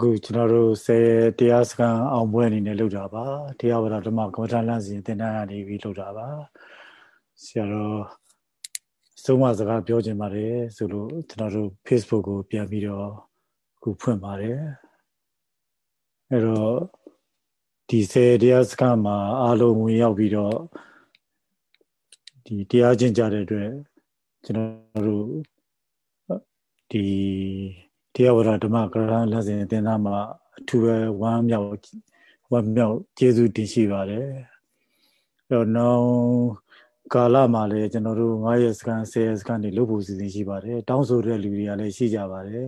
အခုကျွန်တော်တို့ဆယ်တရားစခန်းအောင်ပွဲအနေနဲ့လုပ်တာပါတရားဝရဓမ္မကမ္မထာလန့်စီသင်တန်းကနေပြီးလုပ်တာပါဆရာတော်ဆုံးမစကားပြောချင်ပါတယ်ဆိုလို့ကျွန်တော်တို့ Facebook ကိုပြန်ပြီးတော့အခုဖွင့်ပါတယ်အဲ့တော့ဒီဆယ်တရားစခန်းမှာအားလုံးဝင်ရောက်ပြီးတော့ဒီတရားကျင့်ကြတဲ့အတွက်ကျွန်တော်တို့ဒီ တရားဝရဓမ္မကရဏလက်စဉ်သင်္သားမှာအထူးပဲဝမ်းမြောက်ဝမ်းမြောက်ကျေးဇူးတင်ရှိပါတယ်အဲ့တော့နောက်ကာလမှာလည်းကျွန်တော်တို့9ရက်စကန်10ရက်စကန်တွေလုပ်ဖို့စီစဉ်ရှိပါတယ်တောင်းဆိုတဲ့လူတွေကလည်းရှိကြပါတယ်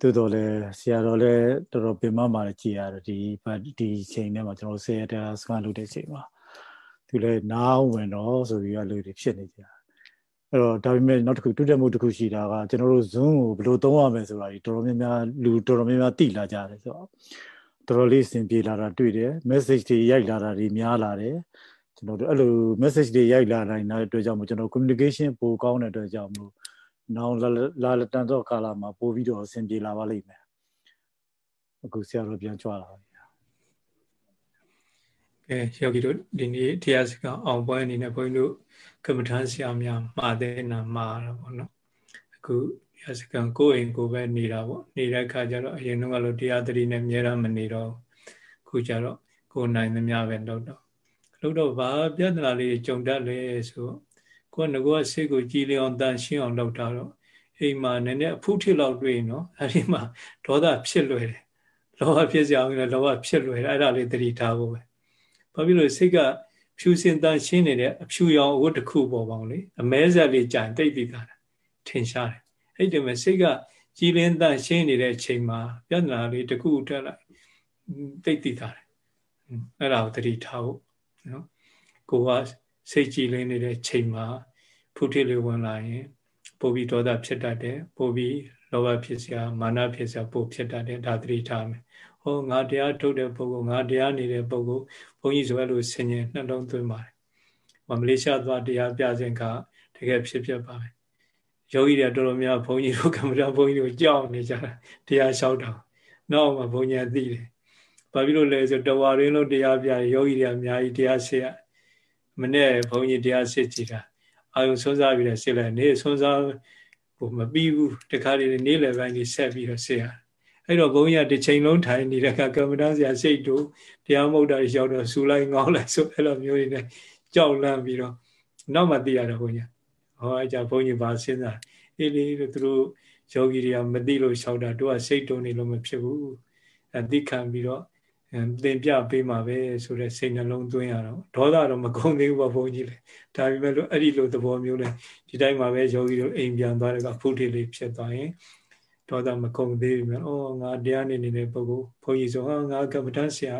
သို့တော်လည်းဆရာတော်လည်းတော်တော်ပင်မမှာကြည်ရတယ်ဒီဒီချိန်ထဲမှာကျွန်တော်10ရက်တစကန်လုပ်တဲ့ချိန်မှာသူလည်းနားဝင်တော့ဆိုပြီးတော့လူတွေဖြစ်နေကြ အဲ့တော့ဒါပေမဲ့နောက်တစ်ခုတိုးတက်မှုတစ်ခုရှိတာကကျွန်တော်တို့ Zoom ကိုဘယ်လိုသုံးရမလဲဆိုတာဒီတော်တော်များများလူတော်တော်များများသိလာကြတယ်ဆိုတော့တော်တော်လေးအဆင်ပြေလာတာတွေ့တယ် message တွေရိုက်လာတာတွေများလာတယ်ကျွန်တော်တို့အဲ့လို message တွေရိုက်လာနိုင်တဲ့အတွက်ကြောင့်မို့ကျွန်တော် communication ပိုကောင်းတဲ့အတွက်ကြောင့်မို့နောက်လာလာတန်တော့ကာလာမှာပို့ပြီးတော့အဆင်ပြေလာပါလိမ့်မယ်အခုဆရာတော်ပြန်ကြွလာပါပြီ ကဲယောဂီတို့ဒီနေ့တရားစကားအောင်ပွဲအနေနဲ့ဘုန်းကြီးတို့ကမ္မထာဆရာများမှာတဲ့နာမှာတော့ဗောနော်အခုတရားစကားကိုယ်အိမ်ကိုပဲနေတာဗောနေတဲ့အခါကျတော့အရင်တော့လို့တရားတတိနဲ့မြဲတမ်းမနေတော့ခုကျတော့ကိုယ်နိုင်သမျှပဲလုပ်တော့လုပ်တော့ဘာပြဿနာလေးကြုံတတ်လဲဆိုကိုယ်ကငကောစိတ်ကိုကြည်လျောင်တန်ရှင်းအောင်လုပ်တာတော့အိမ်မှာနည်းနည်းအဖုထစ်လောက်တွေ့နော်အဲဒီမှာဒေါသဖြစ်လွယ်တယ်လောဘဖြစ်စရာအောင်လည်းလောဘဖြစ်လွယ်တယ်အဲ့ဒါလေးသတိထားဖို့ပဲ ဘာဖြစ်လို့စိတ်ကဖြူစင်တန်ရှင်းနေတဲ့အဖြူရောင်အဝတ်တစ်ခုပေါ်ပေါင်းလေအမဲဆက်လေးကြံတိတ်ပြီးတာထင်ရှားတယ်အဲ့ဒီမှာစိတ်ကကြည်လင်းတန်ရှင်းနေတဲ့အချိန်မှာပြဿနာလေးတစ်ခုတက်လိုက်တိတ်တည်တာတယ်အဲ့ဒါကိုသတိထားဖို့နော်ကိုကစိတ်ကြည်လင်းနေတဲ့ချိန်မှာဖုထိလေးဝင်လာရင်ပိုပြီးဒေါသဖြစ်တတ်တယ်ပိုပြီးလောဘဖြစ်စရာမာနဖြစ်စရာပိုဖြစ်တတ်တယ်ဒါသတိထားမယ် ဟောငါတရားထုတ်တဲ့ပုဂ္ဂိုလ်ငါတရားနေတဲ့ပုဂ္ဂိုလ်ဘုန်းကြီးဆိုအဲ့လိုဆင်ញင်နှလုံးသွင်းပါတယ်မလေးရှားသွားတရားပြခြင်းကတကယ်ဖြစ်ဖြစ်ပါပဲယောဂီတွေတော်တော်များဘုန်းကြီးတို့ကမ္မဋ္ဌာန်းဘုန်းကြီးတို့ကြောက်နေကြတာတရားလျှောက်တာနောက်မှဘုန်းကြီးသိတယ်ဘာဖြစ်လို့လဲဆိုတဝါရင်းလုံးတရားပြယောဂီတွေအများကြီးတရားစစ်ရမနေ့ဘုန်းကြီးတရားစစ်ကြည့်တာအာယုံဆွမ်းစားပြီးတော့စစ်လိုက်နေဆွမ်းစားဟိုမပြီးဘူးတခါတည်းနေ့လယ်ပိုင်းကြီးဆက်ပြီးတော့စစ်ရ အဲ့တော့ဘုန်းကြီးကတစ်ချိန်လုံးထိုင်နေတဲ့ကကမ္မဋ္ဌာန်းဆရာစိတ်တို့တရားမဟုတ်တာရောက်တော့ဆူလိုက်ငေါလိုက်ဆိုအဲ့လိုမျိုးတွေနဲ့ကြောက်လန့်ပြီးတော့နောက်မှသိရတော့ဘုန်းကြီးဟောအကြဘုန်းကြီးပါစဉ်းစားအေးလေသူတို့ယောဂီတွေကမသိလို့လျှောက်တာတို့ကစိတ်တုံနေလို့မဖြစ်ဘူးအသိခံပြီးတော့သင်ပြပေးမှာပဲဆိုတဲ့စိတ်နှလုံးသွင်းရတော့ဒေါသတော့မကုန်သေးဘူးပေါ့ဘုန်းကြီးလေဒါပေမဲ့လို့အဲ့ဒီလိုသဘောမျိုးလေဒီတိုင်းမှာပဲယောဂီတို့အိမ်ပြန်သွားတဲ့ကဖုထိလေးဖြစ်သွားရင် ဒေါသမကုန်သေးဘူး။အော်ငါတရားနေနေတဲ့ပုဂ္ဂိုလ်ဘုန်းကြီးဆိုဟာငါကမ္မဋ္ဌဆရာ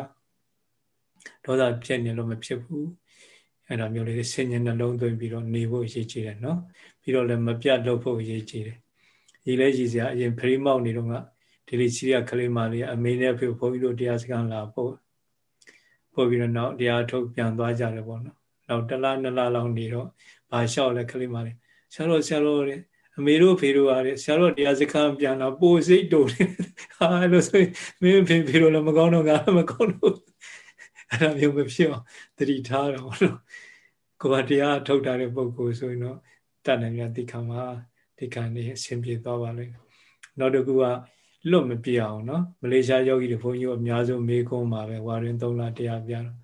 ဒေါသဖြစ်နေလို့မဖြစ်ဘူး။အဲ့ဒါမျိုးလေးဆင်ញင်နှလုံးသွင်းပြီးတော့နေဖို့အရေးကြီးတယ်နော်။ပြီးတော့လည်းမပြတ်လုပ်ဖို့အရေးကြီးတယ်။ရေးလဲရေးစရာအရင်ဖရိမောက်နေတော့ကဒီလိုစီရကလေးမလေးအမေနဲ့ဖေဘုန်းကြီးတို့တရားစခန်းလာပို့ပို့ပြီးတော့နောက်တရားထုတ်ပြန်သွားကြတယ်ပေါ့နော်။နောက်တလားနှစ်လားလောက်နေတော့ဘာလျှောက်လဲကလေးမလေးဆရာတော်ဆရာတော် အမေတို့ဖေတို့အားဆရာတော်တရားစခန်းပြန်တော့ပိုစိတ်တူတယ်ဟာလို့ဆိုရင်မင်းဖေဖေတို့လည်းမကောင်းတော့ငါလည်းမကောင်းတော့အဲ့ဒါမျိုးမဖြစ်အောင်တတိထားတော့လို့ကိုယ်ကတရားထုတ်တာတဲ့ပုဂ္ဂိုလ်ဆိုရင်တော့တတ်နိုင်မြတ်တိခံမှာဒီကံနေအဆင်ပြေသွားပါလိမ့်နောက်တစ်ခုကလွတ်မပြအောင်နော်မလေးရှားယောဂီတွေဘုန်းကြီးအများဆုံးမေးခွန်းပါပဲဝါရင်3လတရားပြတော့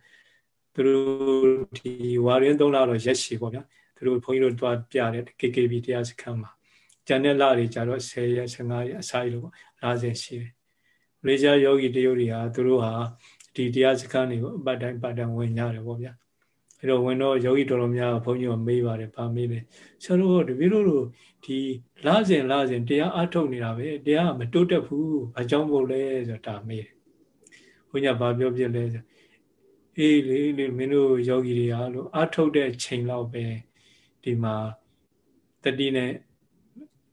သူတို့ဒီဝါရင်3လတော့ရက်ရှည်ပေါ့ဗျာသူတို့ဘုန်းကြီးတို့တွားပြတယ် KKB တရားစခန်းမှာ ကျန်တဲ့လတွေကြတော့10ရက်15ရက်အစားရလို့ပေါ့လားစင်ရှိတယ်မလေးရှားယောဂီတယောက်တွေဟာသူတို့ဟာဒီတရားစခန်းတွေကိုအပတ်တိုင်းပတ်တိုင်းဝင်ကြတယ်ပေါ့ဗျာအဲတော့ဝင်တော့ယောဂီတော်တော်များဘုန်းကြီးကမေးပါတယ်ဗာမေးတယ်ဆရာတို့တပည့်တို့ဒီလာစဉ်လာစဉ်တရားအထုတ်နေတာပဲတရားမတိုးတက်ဘူးဘာကြောင့်မို့လဲဆိုတာမေးတယ်ဘုန်းကြီးကဘာပြောပြလဲဆိုအေးလေလေမင်းတို့ယောဂီတွေဟာလို့အထုတ်တဲ့ချိန်လောက်ပဲဒီမှာတတိနဲ့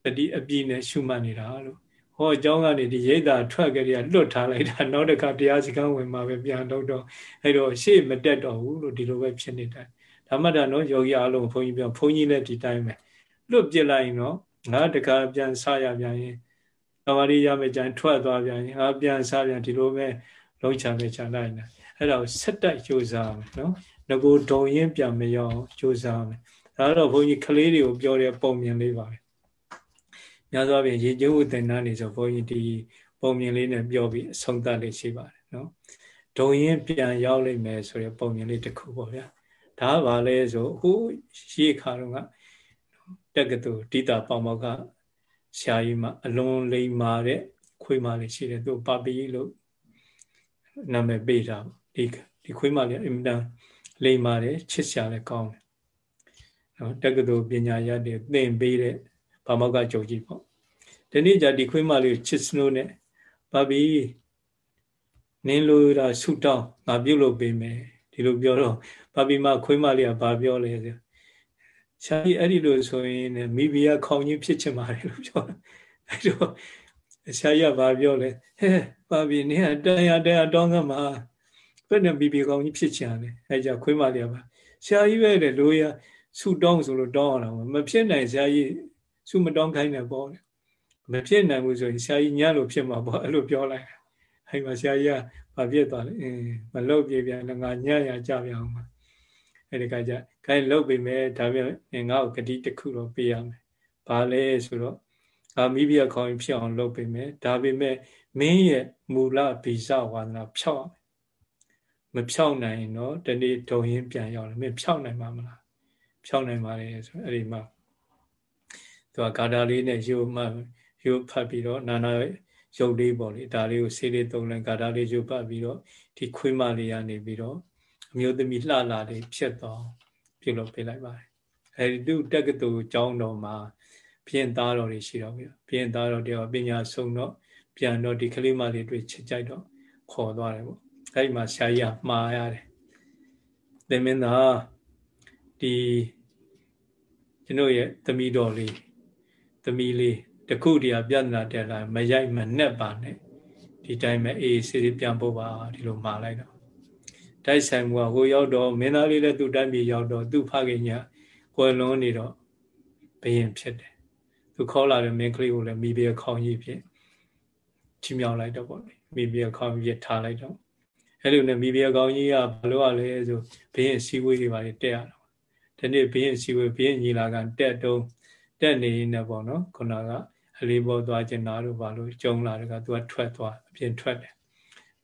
တတိအပြည့်နဲ့ရှုမှတ်နေတာလို့ဟောအကြောင်းကနေဒီရိတ်တာထွက်ကြရလွတ်ထားလိုက်တာနောက်တစ်ခါတရားစခန်းဝင်มาပဲပြန်တော့တော့အဲ့တော့ရှေ့မတက်တော့ဘူးလို့ဒီလိုပဲဖြစ်နေတယ်ဓမ္မတာနော်ယောဂီအလုံးဘုန်းကြီးပြောဘုန်းကြီးလည်းဒီတိုင်းပဲလွတ်ပြစ်လိုက်ရင်တော့ငါတခါပြန်ဆရပြန်ရင်တမာရီရမယ်ကြရင်ထွက်သွားပြန်ငါပြန်စားပြန်ဒီလိုပဲလုံးချပဲချလိုက်နေအဲ့ဒါကိုဆက်တိုက်ကြိုးစားမယ်နော်ငကိုဒုံရင်ပြန်မရောကြိုးစားမယ်ဒါတော့ဘုန်းကြီးကလေးတွေကိုပြောတဲ့ပုံမြင်လေးပါပဲ များသောအားဖြင့်ရေကျိုးဥတ္တနာနေဆိုဘုန်းကြီးဒီပုံမြင်လေးနဲ့ပြောပြီးအဆုံးသတ်လေးရှိပါတယ်နော်ဒုံရင်ပြန်ရောက်လိမ့်မယ်ဆိုတဲ့ပုံမြင်လေးတစ်ခုပေါ့ဗျာဒါကဘာလဲဆိုဟိုရှေးခါတော့ကတက္ကသိုလ်တိတာပေါမောကဆရာကြီးမှအလွန်လိမ္မာတဲ့ခွေးမလေးရှိတယ်သူပါပီလို့နာမည်ပေးတာဒီဒီခွေးမလေးအင်မတန်လိမ္မာတယ်ချစ်စရာလည်းကောင်းတယ်နော်တက္ကသိုလ်ပညာရတဲ့သင်ပေးတဲ့ ဘာမောကကြုံကြီးပေါ့ဒီနေ့じゃဒီခွေးမလေးချစ်စနိုးနဲ့ပါပီနင်းလို့ရဆူတောင်းငါပြုတ်လို့ပေးမယ်ဒီလိုပြောတော့ပါပီမခွေးမလေးကဘာပြောလဲဆိုဆရာကြီးအဲ့ဒီလိုဆိုရင်မိဘကခေါင်းကြီးဖြစ်ချင်ပါတယ်လို့ပြောတယ်အဲ့တော့ဆရာကြီးကဘာပြောလဲဟဲပါပီနင်းကတရားတရားတောင်းကမှာဘယ်နဲ့မိဘခေါင်းကြီးဖြစ်ချင်တယ်အဲ့ကြခွေးမလေးကပါဆရာကြီးပဲလေလိုရဆူတောင်းဆိုလို့တောင်းရတာမဖြစ်နိုင်ဆရာကြီး ဆူမတောင်းခိုင်းတယ်ပေါ့မဖြစ်နိုင်ဘူးဆိုရင်ဆရာကြီးညလို့ဖြစ်မှာပေါ့အဲ့လိုပြောလိုက်အဲ့မှာဆရာကြီးကဘာဖြစ်သွားလဲအင်းမလုတ်ပြေပြန်လည်းငါညရကြပြန်အောင်ပါအဲ့ဒီကကြခိုင်းလုတ်ပေးမယ်ဒါပြန်ငါ့ကိုဂတိတစ်ခုတော့ပေးရမယ်ဘာလဲဆိုတော့ငါမိဖုရားခေါင်းဖြစ်အောင်လုပ်ပေးမယ်ဒါပေမဲ့မင်းရဲ့မူလဗီဇဝါဒနာဖြောက်မဖြောက်နိုင်တော့တနေ့ဒုံရင်ပြန်ရောက်တယ်မင်းဖြောက်နိုင်မှာမလားဖြောက်နိုင်ပါလေဆိုအဲ့ဒီမှာ သူကဂါတာလေးနဲ့ယူမှယူဖတ်ပြီးတော့နာနာရုပ်လေးပေါ့လေဒါလေးကိုဆေးလေးသုံးလိုက်ဂါတာလေးယူဖတ်ပြီးတော့ဒီခွေးမလေးကနေပြီးတော့အမျိုးသမီးလှလာလေးဖြစ်သွားပြုလုပ်ပေးလိုက်ပါတယ်အဲဒီသူတက္ကသိုလ်ကျောင်းတော်မှာပြင်သားတော်တွေရှိတော့ပြီပြင်သားတော်တွေကပညာဆုံးတော့ပြန်တော့ဒီကလေးမလေးတွေ့ချစ်ကြိုက်တော့ခေါ်သွားတယ်ပေါ့အဲဒီမှာဆရာကြီးကမှားရတယ်သင်မင်းသားဒီကျွန်တော်ရဲ့သမီးတော်လေး သမီးလေးတခုတည်းပြဿနာတက်လာမရိုက်မနှက်ပါနဲ့ဒီတိုင်းပဲအေးစေးပြန်ဖို့ပါဒီလိုမှာလိုက်တော့တိုက်ဆိုင်မှုကဟိုရောက်တော့မင်းသားလေးလည်းသူ့တိုင်းပြည်ရောက်တော့သူ့ဖခင်ညာကွယ်လွန်နေတော့ဘယင်ဖြစ်တယ်သူခေါ်လာတဲ့မင်းကလေးကိုလည်းမိဘခေါင်းကြီးဖြစ်ချီမြောက်လိုက်တော့ပေါ့လေမိဘခေါင်းကြီးထားလိုက်တော့အဲ့လိုနဲ့မိဘခေါင်းကြီးကဘာလို့ ਆ လဲဆိုဘယင်စီဝေးတွေပါတက်ရတော့ဒီနေ့ဘယင်စီဝေးဘယင်ညီလာခံတက်တုံး တက်နေနေပေါ့နော်ခုနကအလေးပေါ်သွားကျင်တာတို့ဘာလို့ကြုံလာတယ်ကသူကထွက်သွားအပြင်ထွက်တယ်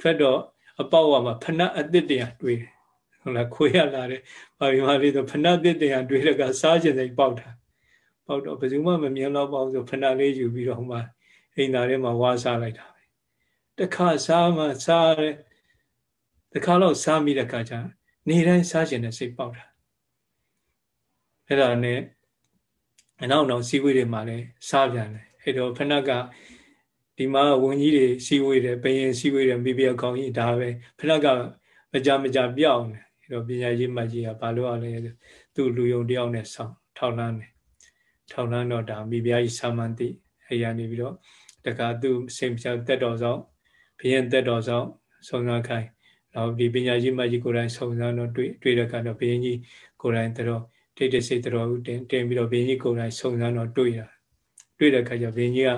ထွက်တော့အပေါက်ကမှဖဏအသစ်တရားတွေ့တယ်ဟုတ်လားခွေးရလာတယ်ဘာပြီးမှလေးဆိုဖဏအသစ်တရားတွေ့တဲ့ကစားခြင်းစိတ်ပေါက်တာပေါက်တော့ဘယ်သူမှမမြင်တော့ပါဘူးဆိုဖဏလေးယူပြီးတော့ဟိုမှာအိမ်သားထဲမှာဝါစားလိုက်တာပဲတခါစားမှစားတယ်တခါတော့စားမိတဲ့ခါကျနေတိုင်းစားခြင်းနဲ့စိတ်ပေါက်တာအဲ့ဒါနဲ့ အနောက်နောက်စီဝေးတွေမှာလည်းစားပြန်တယ်အဲ့တော့ဖဏကဒီမှာဝန်ကြီးတွေစီဝေးတယ်ဘယင်စီဝေးတယ်မိဖုရားကောင်းကြီးဒါပဲဖဏကမကြမကြပြောင်းတယ်အဲ့တော့ပညာရေးမှကြီးကဘာလို့ရလဲသူ့လူယုံတယောက်နဲ့ဆောင်းထောက်လန်းတယ်ထောက်လန်းတော့ဒါမိဖုရားကြီးစာမန်တိအဲ့ရနေပြီးတော့တခါသူ့စိတ်ပြတက်တော်ဆောင်ဘယင်တက်တော်ဆောင်ဆုံစမ်းခိုင်းနောက်ဒီပညာရေးမှကြီးကိုယ်တိုင်ဆုံစမ်းတော့တွေ့တွေ့တဲ့ကတော့ဘယင်ကြီးကိုယ်တိုင်တော့ တိတ်တစိတ်တော်ဦးတင်တင်ပြီးတော့ဘယင်ကြီးကိုယ်တိုင်ဆုံစမ်းတော့တွေ့တာတွေ့တဲ့အခါကျဘယင်ကြီးက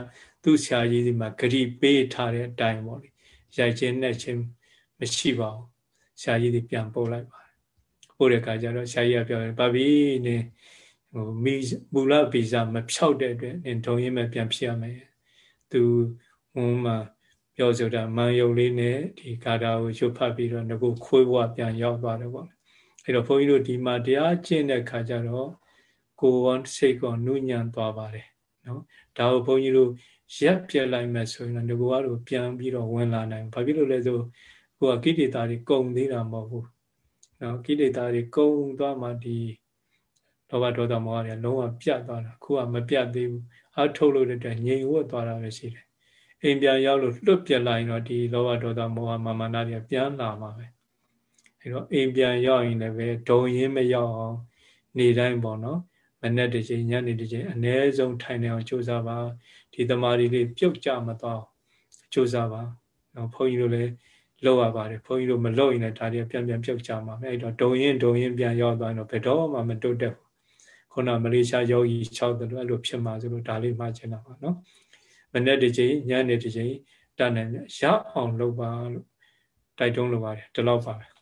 သူ့ဆရာကြီးဒီမှာဂရိပေးထားတဲ့အတိုင်းပေါ့လေရိုက်ခြင်းနဲ့ခြင်းမရှိပါဘူးဆရာကြီးဒီပြန်ပို့လိုက်ပါတယ်ပို့တဲ့အခါကျတော့ဆရာကြီးကပြောတယ်ဗာဘီနေဟိုမိမူလဗီဇမဖြောက်တဲ့အတွက်နင်ဒုံရင်မဲ့ပြန်ဖြစ်ရမယ်သူဟိုမှာပြောဆိုတာမန်ယုံလေးနဲ့ဒီကာတာကိုရွတ်ဖတ်ပြီးတော့ငကိုခွေးဘဝပြန်ရောက်သွားတယ်ပေါ့ အဲ့တော့ဘုန်းကြီးတို့ဒီမှာတရားကျင့်တဲ့ခါကျတော့ကိုယ်ဝန်စိတ်ကောနုညံသွားပါတယ်နော်ဒါကိုဘုန်းကြီးတို့ရက်ပြက်လိုက်မယ်ဆိုရင်တော့ငကိုကတော့ပြန်ပြီးတော့ဝင်လာနိုင်ဘာဖြစ်လို့လဲဆိုကိုကကိဋ္တာတွေကုံသေးတာမဟုတ်ဘူးနော်ကိဋ္တာတွေကုံသွားမှဒီလောဘဒေါသမောဟတွေလုံးဝပြတ်သွားတာခုကမပြတ်သေးဘူးအထုတ်လို့တဲ့ငြိမ်ဝတ်သွားတာပဲရှိတယ်အိမ်ပြန်ရောက်လို့လွတ်ပြက်လိုက်တော့ဒီလောဘဒေါသမောဟမာမနာတွေပြန်လာမှာပဲ အဲတော့အိမ်ပြန်ရောက်ရင်လည်းပဲဒုံရင်းမရောက်အောင်နေတိုင်းပေါ့နော်မနေ့တစ်ချိန်ညနေတစ်ချိန်အ ਨੇ ဆုံးထိုင်နေအောင်ကြိုးစားပါဒီတမာရီလေးပြုတ်ကြမသွားကြိုးစားပါနော်ဘုန်းကြီးတို့လည်းလောက်ရပါတယ်ဘုန်းကြီးတို့မလောက်ရင်လည်းဒါတွေပြန်ပြန်ပြုတ်ကြမှာအဲ့တော့ဒုံရင်ဒုံရင်ပြန်ရောက်သွားတော့ဘယ်တော့မှမတုတ်တက်ဘူးခုနမလေးရှားယောဂီ6တယ်လို့အဲ့လိုဖြစ်မှာဆိုလို့ဒါလေးမှချင်တာပါနော်မနေ့တစ်ချိန်ညနေတစ်ချိန်တတ်နိုင်ရအောင်လုပ်ပါလို့တိုက်တွန်းလိုပါတယ်ဒီလောက်ပါပဲ